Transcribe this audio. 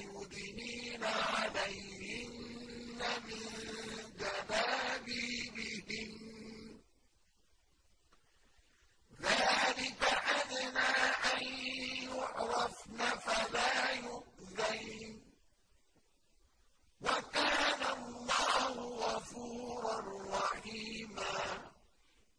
يدنين عليهن من جبابيبهن. ذلك أدنى أن يعرفن